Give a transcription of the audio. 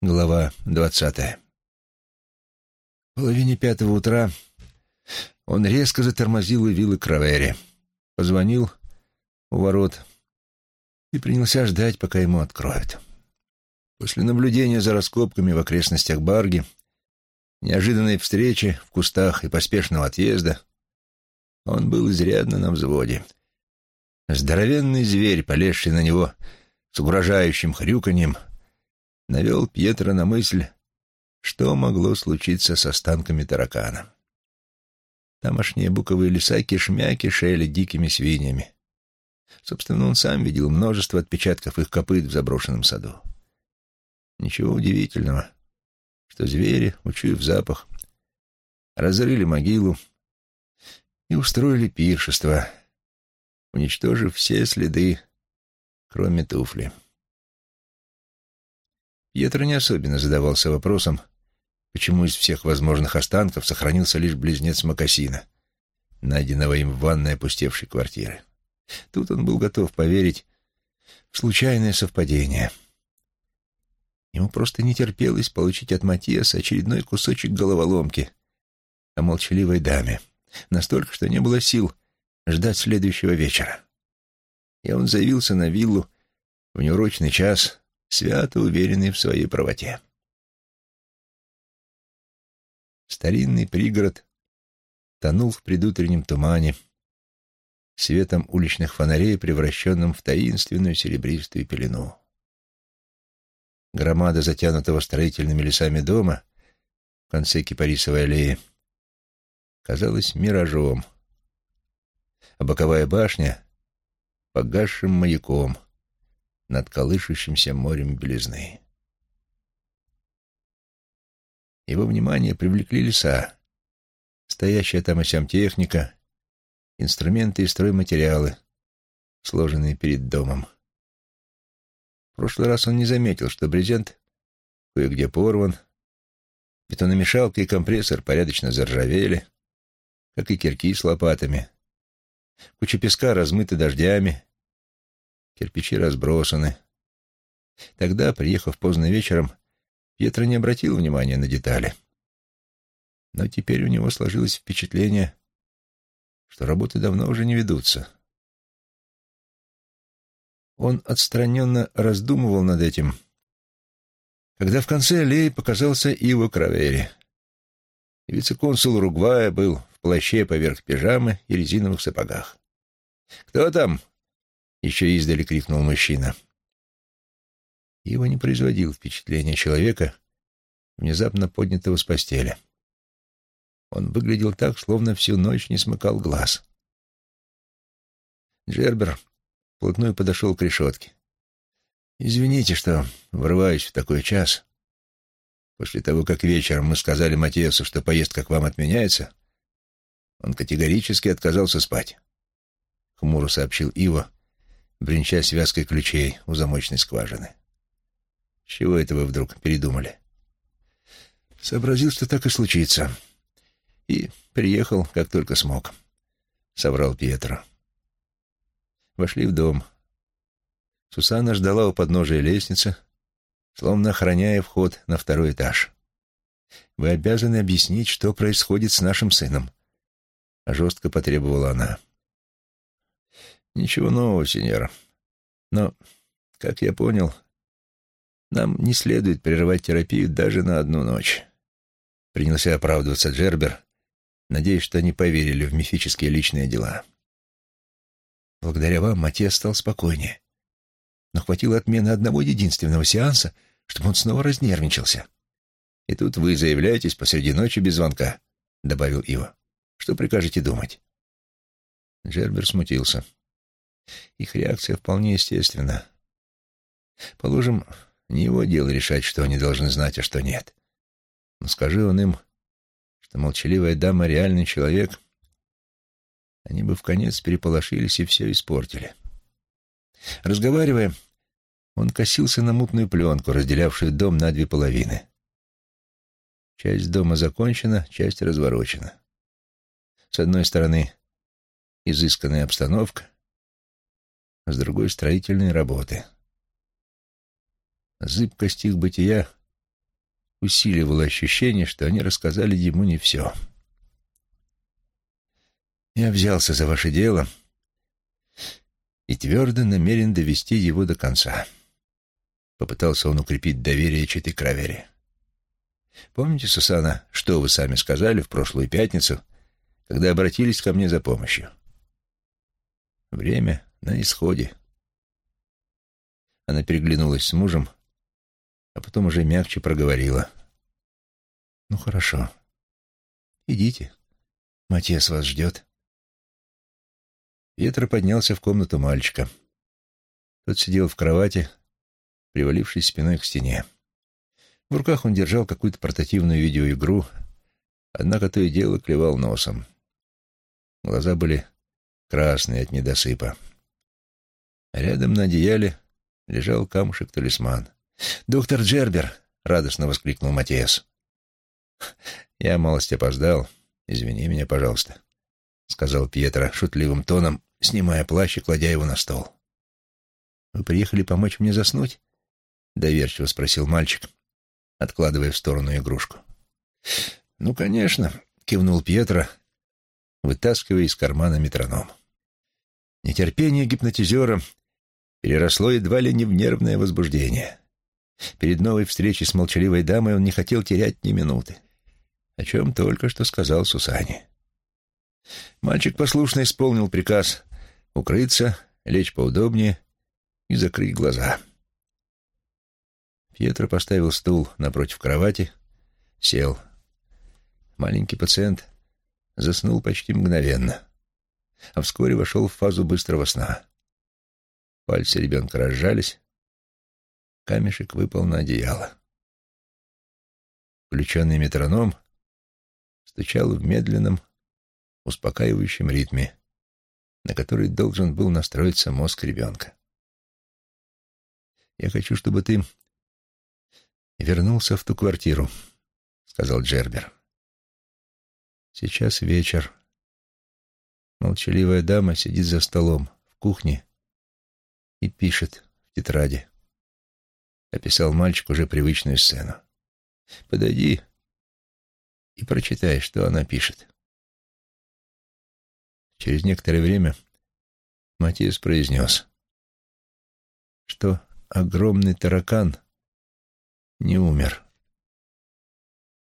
Глава двадцатая. В половине пятого утра он резко затормозил у виллы Кравери, позвонил у ворот и принялся ждать, пока ему откроют. После наблюдения за раскопками в окрестностях Барги, неожиданной встречи в кустах и поспешного отъезда, он был изрядно на взводе. Здоровенный зверь, полезший на него с угрожающим хрюканьем, навел Пьетро на мысль, что могло случиться с останками таракана. Тамошние буковые леса кишмя кишели дикими свиньями. Собственно, он сам видел множество отпечатков их копыт в заброшенном саду. Ничего удивительного, что звери, учуяв запах, разрыли могилу и устроили пиршество, уничтожив все следы, кроме туфли. Пьетро не особенно задавался вопросом, почему из всех возможных останков сохранился лишь близнец Макасина, найденного им в ванной опустевшей квартиры. Тут он был готов поверить в случайное совпадение. Ему просто не терпелось получить от Матиаса очередной кусочек головоломки о молчаливой даме, настолько, что не было сил ждать следующего вечера. И он заявился на виллу в неурочный час, свято уверенный в своей правоте. Старинный пригород тонул в предутреннем тумане, светом уличных фонарей, превращенным в таинственную серебристую пелену. Громада затянутого строительными лесами дома в конце Кипарисовой аллеи казалась миражом, а боковая башня — погасшим маяком — над колышущимся морем белизны. Его внимание привлекли леса, стоящая там и сям техника, инструменты и стройматериалы, сложенные перед домом. В прошлый раз он не заметил, что брезент кое-где порван, бетономешалка и компрессор порядочно заржавели, как и кирки с лопатами. Куча песка размыта дождями, Кирпичи разбросаны. Тогда, приехав поздно вечером, Пьетро не обратил внимания на детали. Но теперь у него сложилось впечатление, что работы давно уже не ведутся. Он отстраненно раздумывал над этим, когда в конце аллеи показался Иво Кравери. Вице-консул Уругвая был в плаще поверх пижамы и резиновых сапогах. «Кто там?» — еще издали крикнул мужчина. Его не производил впечатления человека, внезапно поднятого с постели. Он выглядел так, словно всю ночь не смыкал глаз. Джербер вплотную подошел к решетке. «Извините, что врываюсь в такой час. После того, как вечером мы сказали Матиасу, что поездка к вам отменяется, он категорически отказался спать», — хмуро сообщил Ива, бренча связкой ключей у замочной скважины. С чего это вы вдруг передумали? Сообразил, что так и случится. И приехал, как только смог. Соврал Пьетро. Вошли в дом. Сусанна ждала у подножия лестницы, словно охраняя вход на второй этаж. «Вы обязаны объяснить, что происходит с нашим сыном», — жестко потребовала она. Ничего нового, сеньор. Но, как я понял, нам не следует прерывать терапию даже на одну ночь. Принялся оправдываться Джербер, надеясь, что они поверили в мифические личные дела. Благодаря вам Матиас стал спокойнее. Но хватило отмены одного единственного сеанса, чтобы он снова разнервничался. И тут вы заявляетесь посреди ночи без звонка, — добавил Ива. Что прикажете думать? Джербер смутился. — их реакция вполне естественна. Положим, не его дело решать, что они должны знать, а что нет. Но скажи он им, что молчаливая дама — реальный человек, они бы в конец переполошились и все испортили. Разговаривая, он косился на мутную пленку, разделявшую дом на две половины. Часть дома закончена, часть разворочена. С одной стороны, изысканная обстановка — с другой — строительные работы. Зыбкость их бытия усиливало ощущение, что они рассказали ему не все. «Я взялся за ваше дело и твердо намерен довести его до конца». Попытался он укрепить доверие Читы Кравери. «Помните, Сусана, что вы сами сказали в прошлую пятницу, когда обратились ко мне за помощью?» «Время на исходе». Она переглянулась с мужем, а потом уже мягче проговорила. «Ну, хорошо. Идите. Матьяс вас ждет». Пьетро поднялся в комнату мальчика. Тот сидел в кровати, привалившись спиной к стене. В руках он держал какую-то портативную видеоигру, однако то и дело клевал носом. Глаза были красные от недосыпа. Рядом на одеяле лежал камушек-талисман. «Доктор Джербер!» — радостно воскликнул Матиас. «Я малость опоздал. Извини меня, пожалуйста», — сказал Пьетро шутливым тоном, снимая плащ и кладя его на стол. «Вы приехали помочь мне заснуть?» — доверчиво спросил мальчик, откладывая в сторону игрушку. «Ну, конечно», — кивнул Пьетро, вытаскивая из кармана метроном. Нетерпение гипнотизера переросло едва ли не в нервное возбуждение. Перед новой встречей с молчаливой дамой он не хотел терять ни минуты, о чем только что сказал Сусане. Мальчик послушно исполнил приказ укрыться, лечь поудобнее и закрыть глаза. Пьетро поставил стул напротив кровати, сел. Маленький пациент заснул почти мгновенно, а вскоре вошел в фазу быстрого сна. Пальцы ребенка разжались, камешек выпал на одеяло. Включенный метроном стучал в медленном, успокаивающем ритме, на который должен был настроиться мозг ребенка. «Я хочу, чтобы ты вернулся в ту квартиру», — сказал Джербер. «Сейчас вечер. Молчаливая дама сидит за столом в кухне и пишет в тетради. Описал мальчик уже привычную сцену. Подойди и прочитай, что она пишет. Через некоторое время Матиас произнес, что огромный таракан не умер.